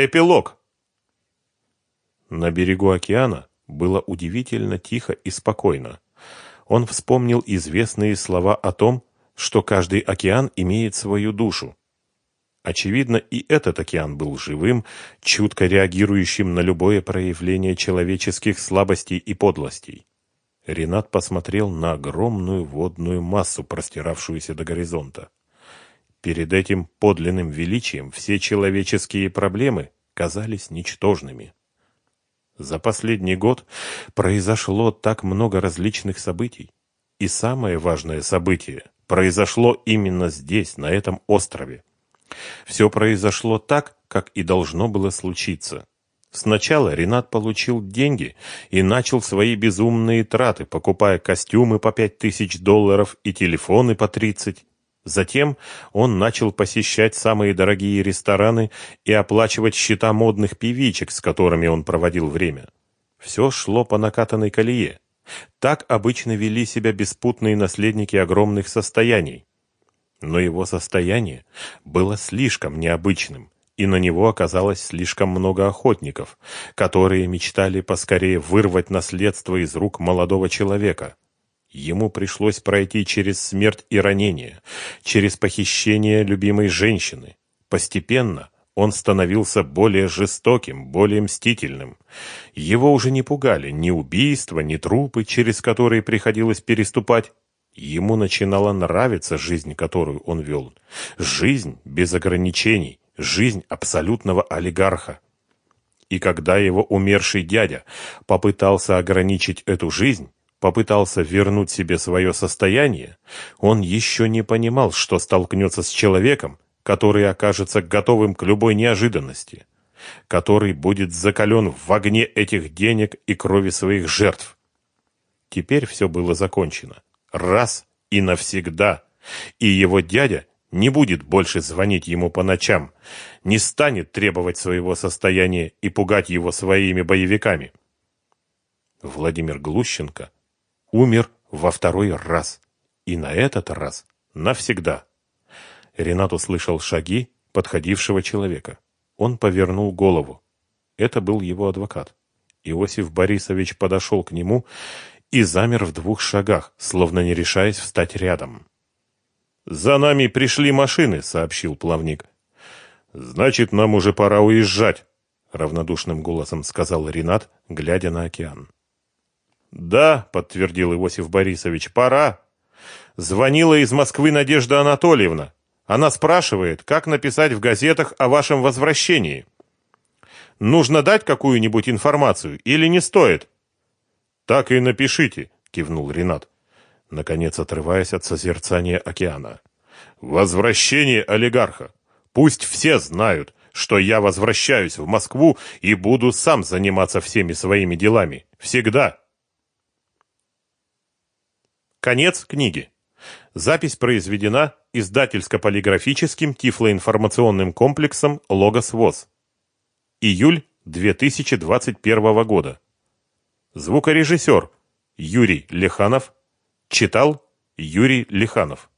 Эпилог. На берегу океана было удивительно тихо и спокойно. Он вспомнил известные слова о том, что каждый океан имеет свою душу. Очевидно, и этот океан был живым, чутко реагирующим на любое проявление человеческих слабостей и подлостей. Ренат посмотрел на огромную водную массу, простиравшуюся до горизонта. Перед этим подлинным величием все человеческие проблемы казались ничтожными. За последний год произошло так много различных событий. И самое важное событие произошло именно здесь, на этом острове. Все произошло так, как и должно было случиться. Сначала Ренат получил деньги и начал свои безумные траты, покупая костюмы по пять тысяч долларов и телефоны по тридцать. Затем он начал посещать самые дорогие рестораны и оплачивать счета модных певичек, с которыми он проводил время. Все шло по накатанной колее. Так обычно вели себя беспутные наследники огромных состояний. Но его состояние было слишком необычным, и на него оказалось слишком много охотников, которые мечтали поскорее вырвать наследство из рук молодого человека. Ему пришлось пройти через смерть и ранение, через похищение любимой женщины. Постепенно он становился более жестоким, более мстительным. Его уже не пугали ни убийства, ни трупы, через которые приходилось переступать. Ему начинала нравиться жизнь, которую он вел. Жизнь без ограничений, жизнь абсолютного олигарха. И когда его умерший дядя попытался ограничить эту жизнь, попытался вернуть себе свое состояние, он еще не понимал, что столкнется с человеком, который окажется готовым к любой неожиданности, который будет закален в огне этих денег и крови своих жертв. Теперь все было закончено. Раз и навсегда. И его дядя не будет больше звонить ему по ночам, не станет требовать своего состояния и пугать его своими боевиками. Владимир Глущенко умер во второй раз. И на этот раз навсегда. Ренат услышал шаги подходившего человека. Он повернул голову. Это был его адвокат. Иосиф Борисович подошел к нему и замер в двух шагах, словно не решаясь встать рядом. «За нами пришли машины», — сообщил плавник. «Значит, нам уже пора уезжать», — равнодушным голосом сказал Ренат, глядя на океан. «Да», — подтвердил Иосиф Борисович, — «пора». Звонила из Москвы Надежда Анатольевна. Она спрашивает, как написать в газетах о вашем возвращении. Нужно дать какую-нибудь информацию или не стоит? Так и напишите, кивнул Ренат, наконец отрываясь от созерцания океана. Возвращение олигарха. Пусть все знают, что я возвращаюсь в Москву и буду сам заниматься всеми своими делами. Всегда. Конец книги. Запись произведена издательско-полиграфическим тифлоинформационным комплексом «Логос ВОЗ». Июль 2021 года. Звукорежиссер Юрий Леханов. Читал Юрий Леханов.